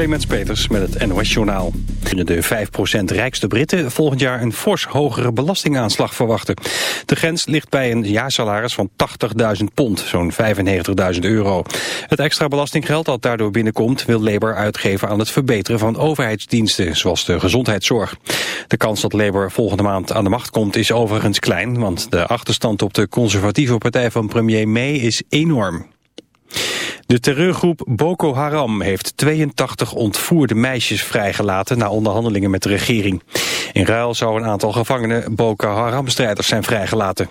Clemens Peters met het NOS Journaal. Kunnen de 5% rijkste Britten volgend jaar een fors hogere belastingaanslag verwachten. De grens ligt bij een jaarsalaris van 80.000 pond, zo'n 95.000 euro. Het extra belastinggeld dat daardoor binnenkomt... wil Labour uitgeven aan het verbeteren van overheidsdiensten... zoals de gezondheidszorg. De kans dat Labour volgende maand aan de macht komt is overigens klein... want de achterstand op de conservatieve partij van premier May is enorm. De terreurgroep Boko Haram heeft 82 ontvoerde meisjes vrijgelaten na onderhandelingen met de regering. In ruil zou een aantal gevangenen Boko Haram-strijders zijn vrijgelaten.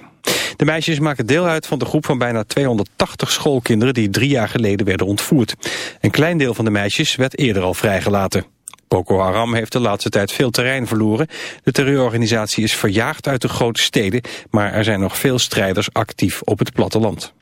De meisjes maken deel uit van de groep van bijna 280 schoolkinderen die drie jaar geleden werden ontvoerd. Een klein deel van de meisjes werd eerder al vrijgelaten. Boko Haram heeft de laatste tijd veel terrein verloren. De terreurorganisatie is verjaagd uit de grote steden, maar er zijn nog veel strijders actief op het platteland.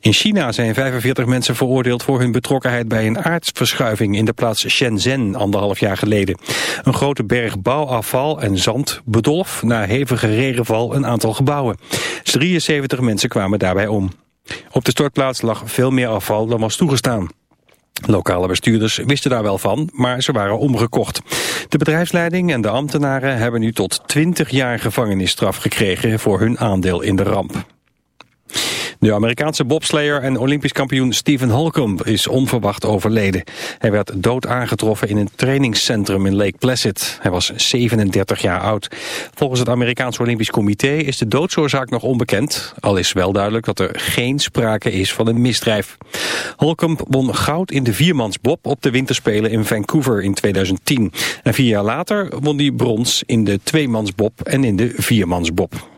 In China zijn 45 mensen veroordeeld voor hun betrokkenheid bij een aardverschuiving in de plaats Shenzhen anderhalf jaar geleden. Een grote berg bouwafval en zand bedolf na hevige regenval een aantal gebouwen. 73 mensen kwamen daarbij om. Op de stortplaats lag veel meer afval dan was toegestaan. Lokale bestuurders wisten daar wel van, maar ze waren omgekocht. De bedrijfsleiding en de ambtenaren hebben nu tot 20 jaar gevangenisstraf gekregen voor hun aandeel in de ramp. De Amerikaanse bobslayer en olympisch kampioen Stephen Holcomb is onverwacht overleden. Hij werd dood aangetroffen in een trainingscentrum in Lake Placid. Hij was 37 jaar oud. Volgens het Amerikaanse Olympisch Comité is de doodsoorzaak nog onbekend. Al is wel duidelijk dat er geen sprake is van een misdrijf. Holcomb won goud in de viermansbob op de winterspelen in Vancouver in 2010. En vier jaar later won hij brons in de tweemansbob en in de viermansbob.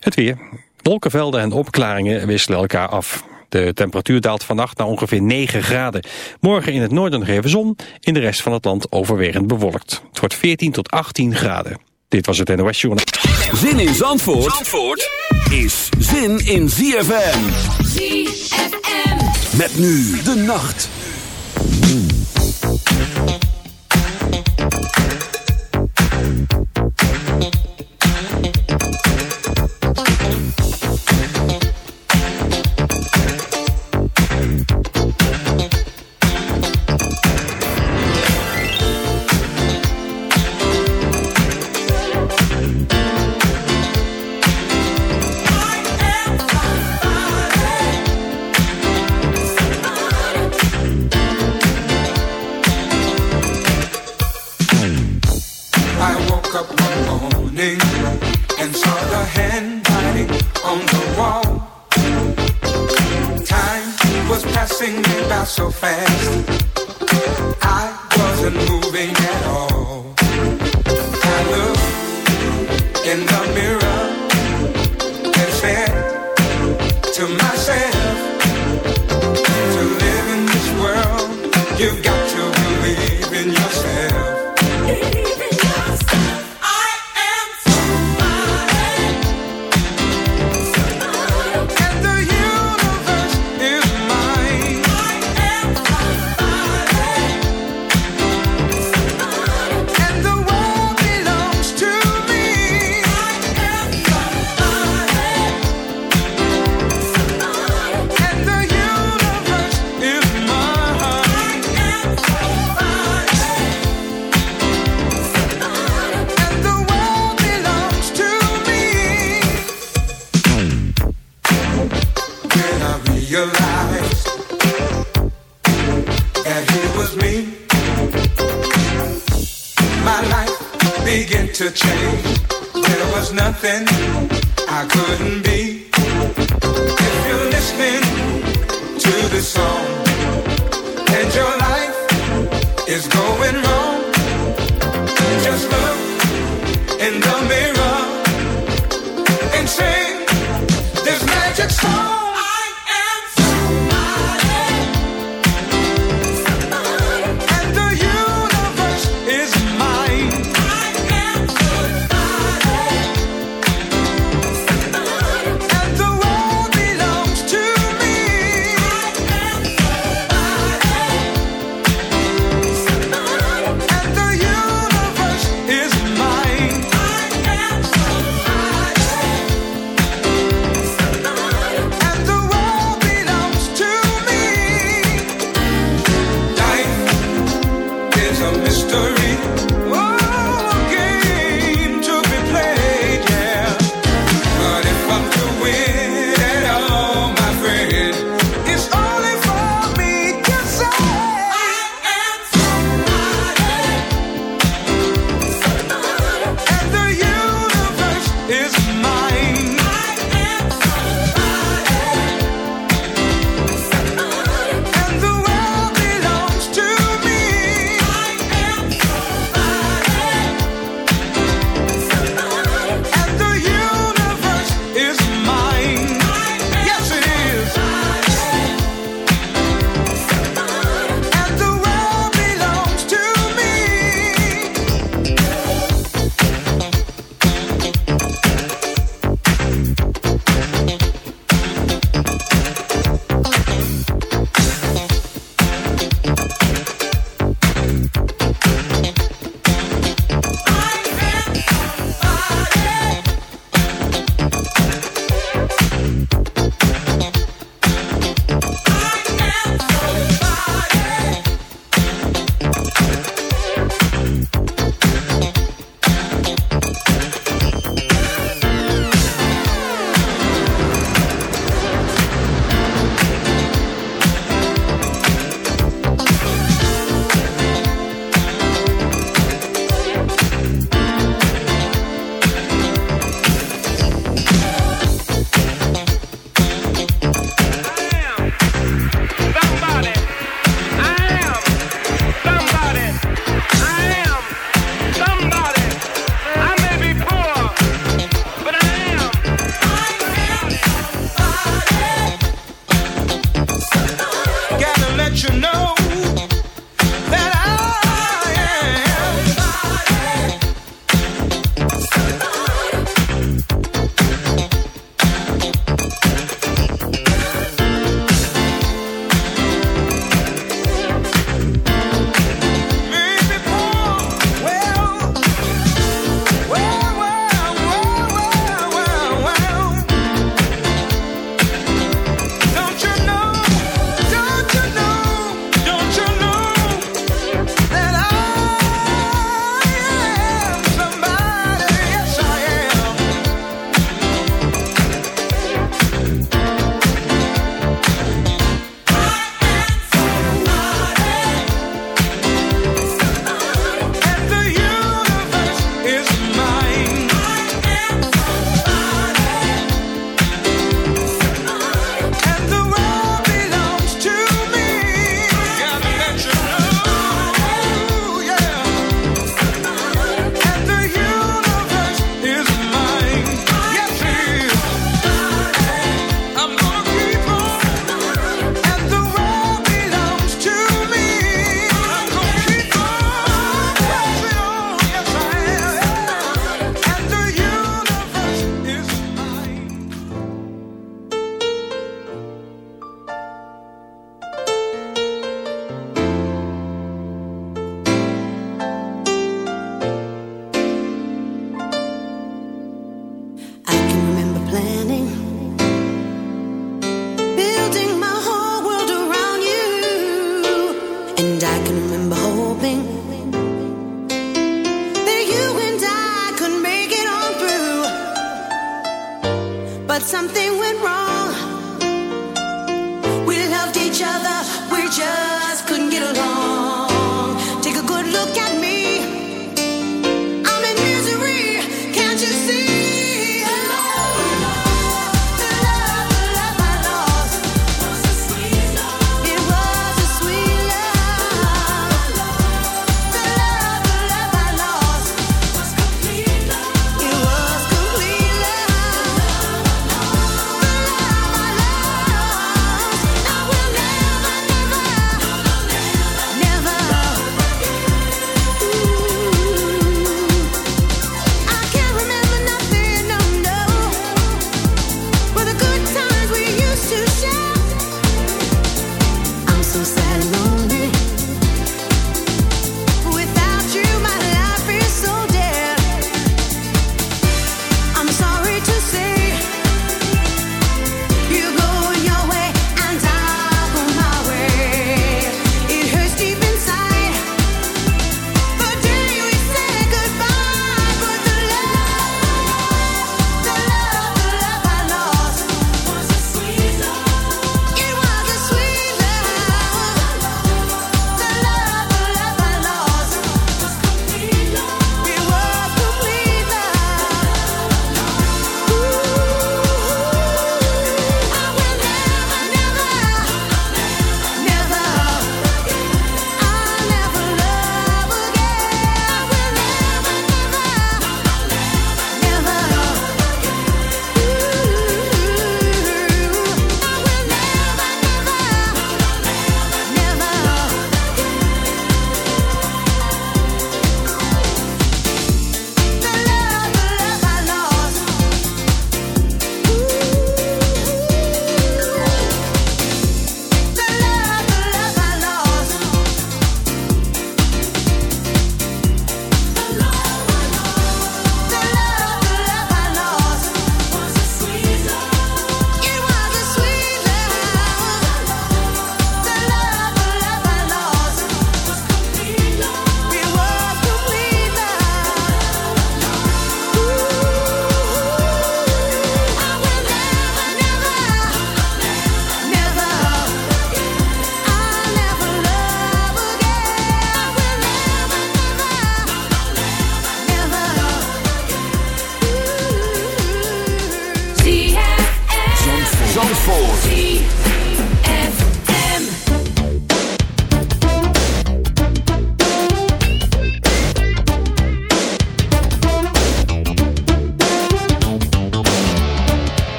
Het weer. Wolkenvelden en opklaringen wisselen elkaar af. De temperatuur daalt vannacht naar ongeveer 9 graden. Morgen in het noorden nog even zon, in de rest van het land overwegend bewolkt. Het wordt 14 tot 18 graden. Dit was het NOS Journal. Zin in Zandvoort, Zandvoort is zin in ZFM. ZFM. Met nu de nacht. Nothing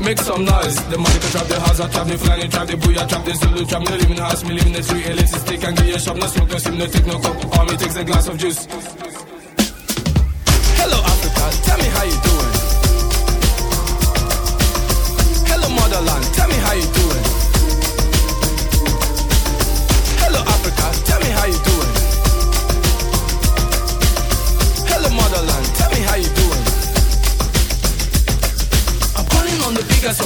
Make some noise. The money can trap the house, I trap the flying, trap the booyah, trap the Zulu, trap in the house, me live in the street, elixir stick and give you a shop, no smoke, no steam, no take no coke. All me takes a glass of juice.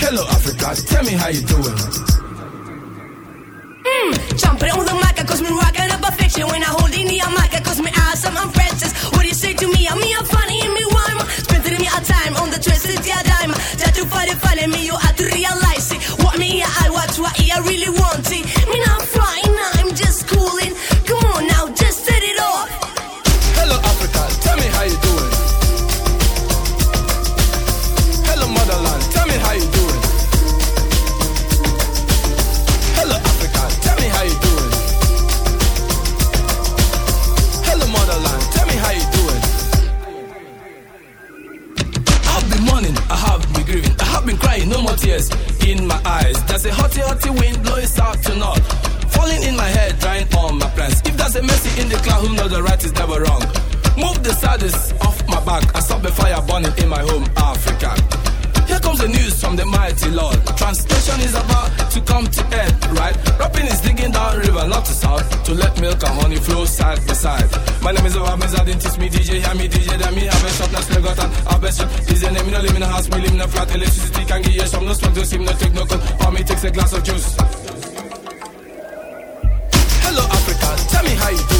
Hello, Africa, tell me how you doing. Hmm. Jumping on the mic, cause me rocking up a fiction. When I hold in the mic, cause me awesome, I'm princess. What do you say to me? I'm me, I'm funny, and me rhyme. Spending me a time on the twisted yeah dime. Try to find it, find me, you have to realize it. What me, I watch, what I really want it. Burning in my home, Africa. Here comes the news from the mighty Lord. Translation is about to come to end, right? Rapping is digging down river, not to south, to let milk and honey flow side by side. My name is Obamiz, I didn't teach me DJ, hear me DJ, then me have a shop, now still got an have a shop. Is the name, no live in a house, me live in a flat, electricity can give you some, no smoke, no steam, no take no cold, for me takes a glass of juice. Hello Africa, tell me how you doing.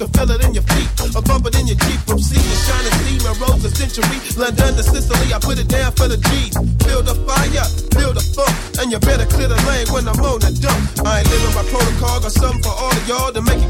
can feel it in your feet. A bump in your Jeep from sea to shining sea. My roads a century, London to Sicily. I put it down for the G's. Build a fire, build a funk, and you better clear the lane when I'm on the dump. I ain't living by protocol, got something for all of y'all to make it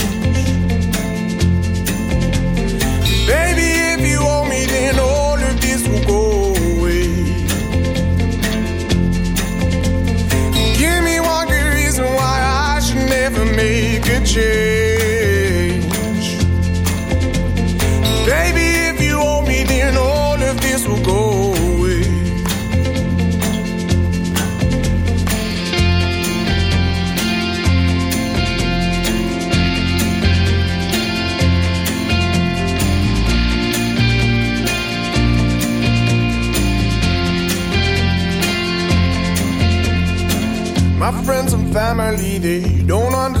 Make a change. Baby, if you owe me, then all of this will go away. My friends and family, they don't understand.